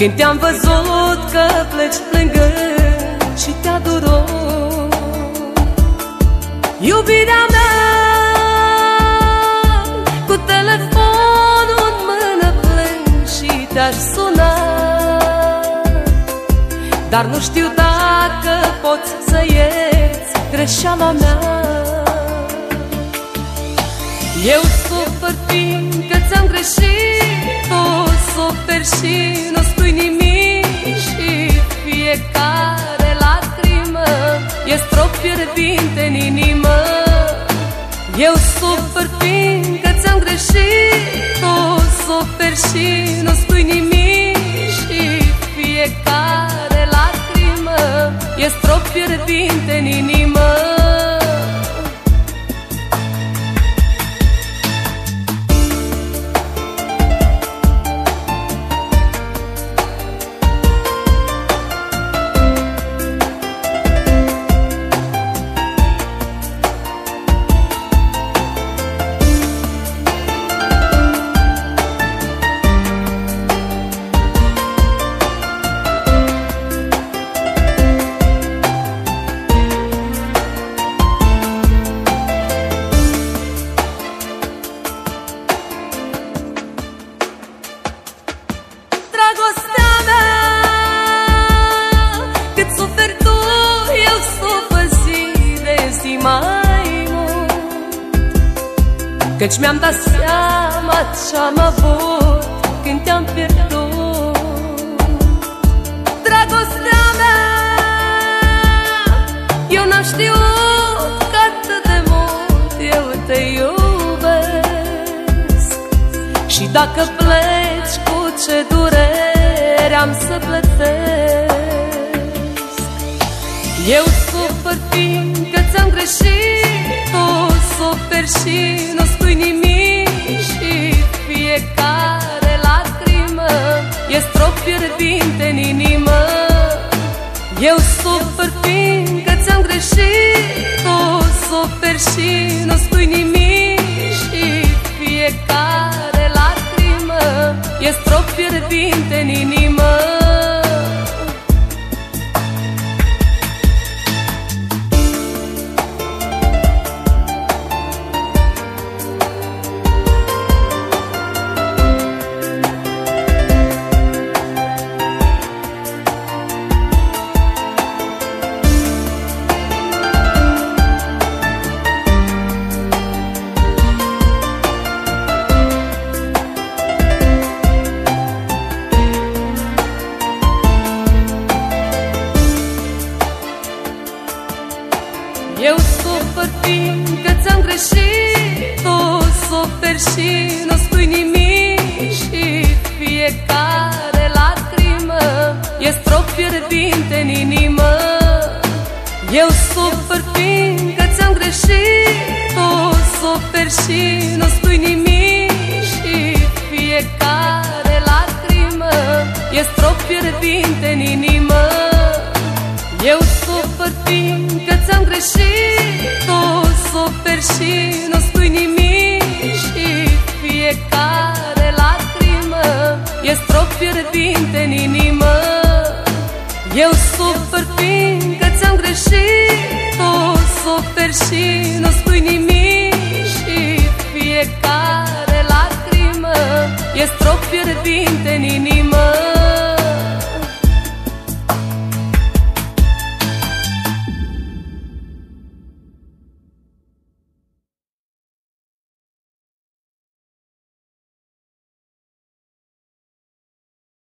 Când te-am văzut că pleci plângând și te adoro Iubirea mea Cu telefonul în mână plâng și te-aș suna. Dar nu știu dacă poți să ieți greșeala mea. Eu sufăr fiindcă ți-am greșit Tu suferi și nu spui nimic Și fiecare lacrimă E strop fierbinte în inimă. Eu sufăr fiindcă ți-am greșit Tu suferi și nu spui nimic Și fiecare lacrimă E strop fierbinte în inimă de zi mai mult. Căci mi-am dat seama ce-am avut când te-am pierdut. Dragostea mea, eu n-am știut că atât de mult eu te iubesc. Și dacă pleci cu ce durere am să plătesc Eu sufăr fiindcă ți-am greșit Tu suferi și nu spui nimic Și fiecare lacrimă E strop fierbinte în inimă. Eu sufăr fiindcă ți-am greșit Tu suferi și nu spui nimic Și fiecare lacrimă E strop fierbinte în inimă suferi și nu spui nimic Și fiecare lacrimă E strop fierbinte în inimă. Eu sufăr fiindcă ți-am greșit Tu suferi și nu spui nimic Și fiecare lacrimă E strop fierbinte în inimă. Eu sufăr fiindcă ți-am greșit Tu suferi și Eu sufăr fiindcă ți-am greșit Tu suferi și nu spui nimic. Și fiecare lacrimă E strop fierbinte în inimă